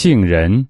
杏仁